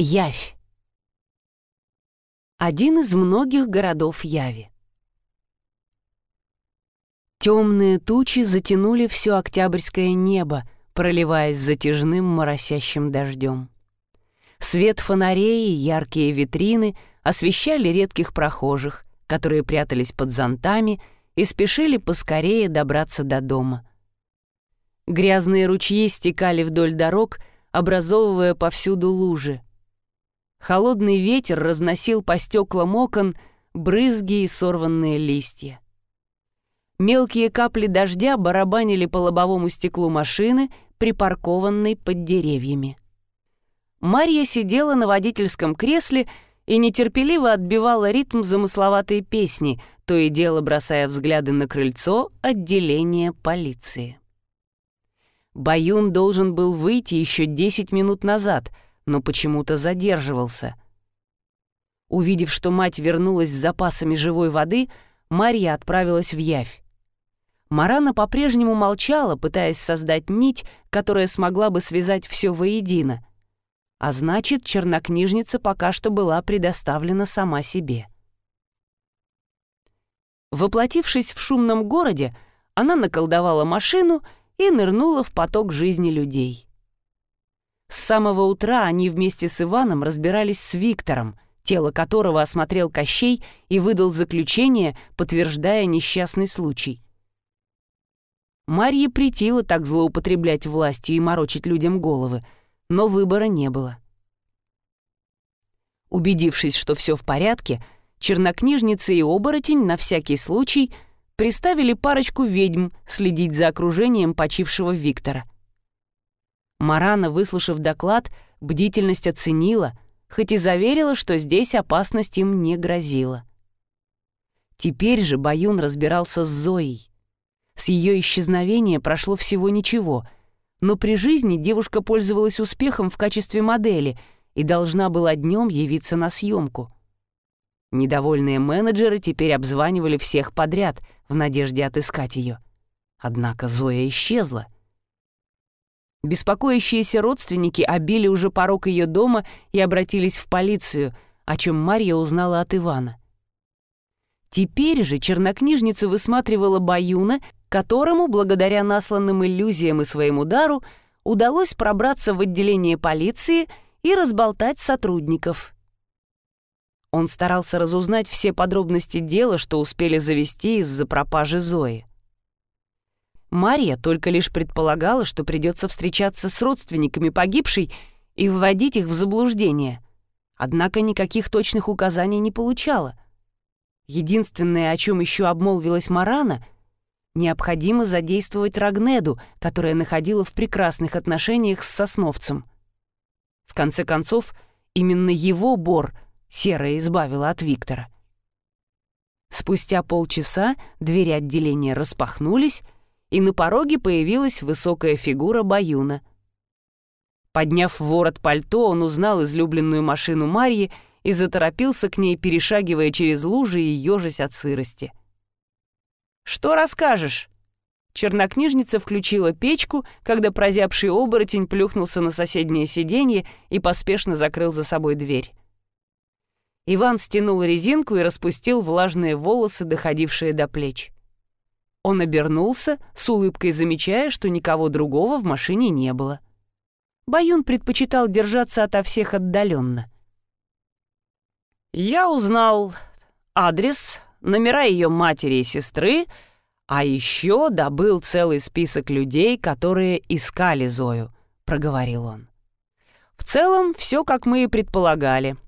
Явь. Один из многих городов Яви. Темные тучи затянули все октябрьское небо, проливаясь затяжным моросящим дождем. Свет фонарей и яркие витрины освещали редких прохожих, которые прятались под зонтами и спешили поскорее добраться до дома. Грязные ручьи стекали вдоль дорог, образовывая повсюду лужи. Холодный ветер разносил по стеклам окон брызги и сорванные листья. Мелкие капли дождя барабанили по лобовому стеклу машины, припаркованной под деревьями. Марья сидела на водительском кресле и нетерпеливо отбивала ритм замысловатой песни, то и дело бросая взгляды на крыльцо отделения полиции. Баюн должен был выйти еще 10 минут назад — но почему-то задерживался. Увидев, что мать вернулась с запасами живой воды, Марья отправилась в Явь. Марана по-прежнему молчала, пытаясь создать нить, которая смогла бы связать все воедино. А значит, чернокнижница пока что была предоставлена сама себе. Воплотившись в шумном городе, она наколдовала машину и нырнула в поток жизни людей. С самого утра они вместе с Иваном разбирались с Виктором, тело которого осмотрел Кощей и выдал заключение, подтверждая несчастный случай. Марье притило так злоупотреблять властью и морочить людям головы, но выбора не было. Убедившись, что все в порядке, чернокнижница и оборотень на всякий случай приставили парочку ведьм следить за окружением почившего Виктора — Марана, выслушав доклад, бдительность оценила, хоть и заверила, что здесь опасность им не грозила. Теперь же Баюн разбирался с Зоей. С ее исчезновения прошло всего ничего, но при жизни девушка пользовалась успехом в качестве модели и должна была днем явиться на съемку. Недовольные менеджеры теперь обзванивали всех подряд в надежде отыскать ее. Однако Зоя исчезла — Беспокоящиеся родственники обили уже порог ее дома и обратились в полицию, о чем Марья узнала от Ивана. Теперь же чернокнижница высматривала Баюна, которому, благодаря насланным иллюзиям и своему дару, удалось пробраться в отделение полиции и разболтать сотрудников. Он старался разузнать все подробности дела, что успели завести из-за пропажи Зои. Мария только лишь предполагала, что придется встречаться с родственниками погибшей и вводить их в заблуждение. Однако никаких точных указаний не получала. Единственное, о чем еще обмолвилась Марана, необходимо задействовать Рагнеду, которая находила в прекрасных отношениях с Сосновцем. В конце концов, именно его Бор Серая избавила от Виктора. Спустя полчаса двери отделения распахнулись, и на пороге появилась высокая фигура Баюна. Подняв ворот пальто, он узнал излюбленную машину Марьи и заторопился к ней, перешагивая через лужи и ежась от сырости. «Что расскажешь?» Чернокнижница включила печку, когда прозябший оборотень плюхнулся на соседнее сиденье и поспешно закрыл за собой дверь. Иван стянул резинку и распустил влажные волосы, доходившие до плеч. Он обернулся, с улыбкой замечая, что никого другого в машине не было. Баюн предпочитал держаться ото всех отдаленно. «Я узнал адрес, номера ее матери и сестры, а еще добыл целый список людей, которые искали Зою», — проговорил он. «В целом, все, как мы и предполагали.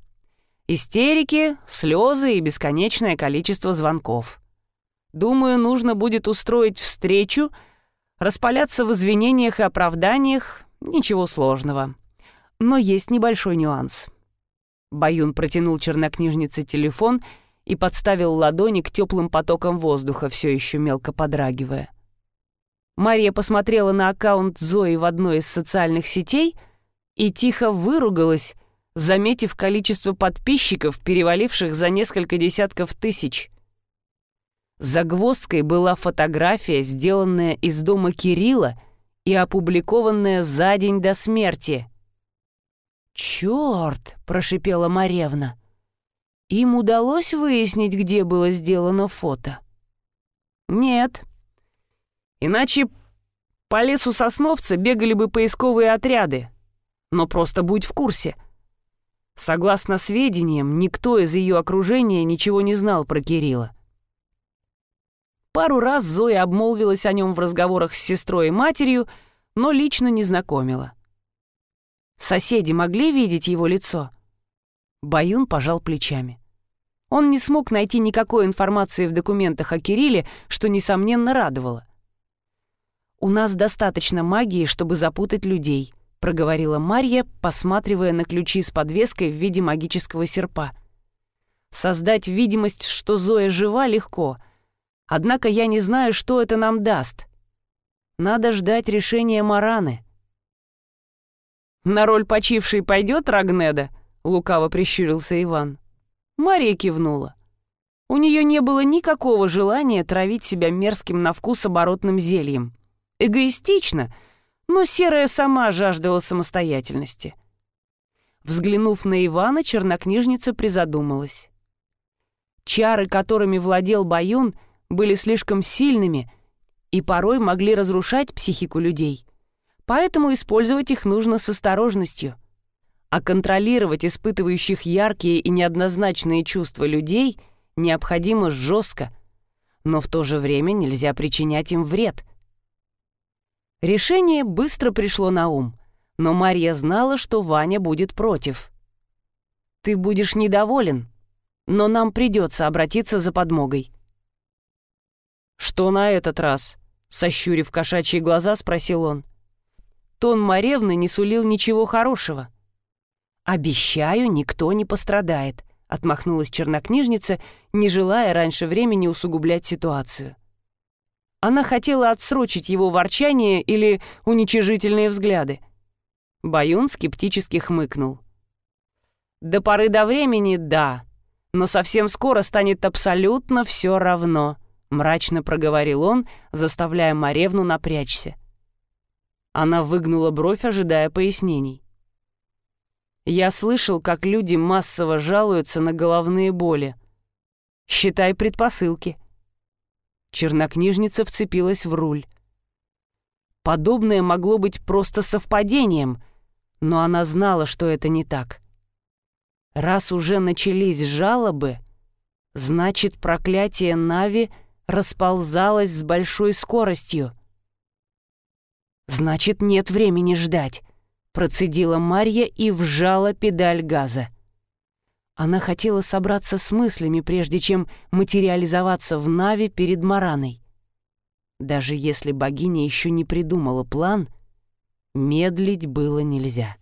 Истерики, слезы и бесконечное количество звонков. Думаю, нужно будет устроить встречу, распаляться в извинениях и оправданиях, ничего сложного. Но есть небольшой нюанс. Баюн протянул чернокнижнице телефон и подставил ладони к теплым потокам воздуха, все еще мелко подрагивая. Мария посмотрела на аккаунт Зои в одной из социальных сетей и тихо выругалась, заметив количество подписчиков, переваливших за несколько десятков тысяч. Загвоздкой была фотография, сделанная из дома Кирилла и опубликованная за день до смерти. «Чёрт!» — прошипела Маревна. «Им удалось выяснить, где было сделано фото?» «Нет. Иначе по лесу Сосновца бегали бы поисковые отряды. Но просто будь в курсе. Согласно сведениям, никто из ее окружения ничего не знал про Кирилла. Пару раз Зоя обмолвилась о нем в разговорах с сестрой и матерью, но лично не знакомила. Соседи могли видеть его лицо? Баюн пожал плечами. Он не смог найти никакой информации в документах о Кирилле, что, несомненно, радовало. «У нас достаточно магии, чтобы запутать людей», — проговорила Марья, посматривая на ключи с подвеской в виде магического серпа. «Создать видимость, что Зоя жива, легко — Однако я не знаю, что это нам даст. Надо ждать решения Мараны. «На роль почившей пойдет Рагнеда?» — лукаво прищурился Иван. Мария кивнула. У нее не было никакого желания травить себя мерзким на вкус оборотным зельем. Эгоистично, но серая сама жаждала самостоятельности. Взглянув на Ивана, чернокнижница призадумалась. Чары, которыми владел Баюн — были слишком сильными и порой могли разрушать психику людей. Поэтому использовать их нужно с осторожностью. А контролировать испытывающих яркие и неоднозначные чувства людей необходимо жестко, но в то же время нельзя причинять им вред. Решение быстро пришло на ум, но Марья знала, что Ваня будет против. «Ты будешь недоволен, но нам придется обратиться за подмогой», «Что на этот раз?» — сощурив кошачьи глаза, спросил он. Тон Маревны не сулил ничего хорошего. «Обещаю, никто не пострадает», — отмахнулась чернокнижница, не желая раньше времени усугублять ситуацию. Она хотела отсрочить его ворчание или уничижительные взгляды. Баюн скептически хмыкнул. «До поры до времени — да, но совсем скоро станет абсолютно все равно», мрачно проговорил он, заставляя Маревну напрячься. Она выгнула бровь, ожидая пояснений. Я слышал, как люди массово жалуются на головные боли. Считай предпосылки. Чернокнижница вцепилась в руль. Подобное могло быть просто совпадением, но она знала, что это не так. Раз уже начались жалобы, значит, проклятие Нави — расползалась с большой скоростью. «Значит, нет времени ждать», — процедила Марья и вжала педаль газа. Она хотела собраться с мыслями, прежде чем материализоваться в Нави перед Мараной. Даже если богиня еще не придумала план, медлить было нельзя.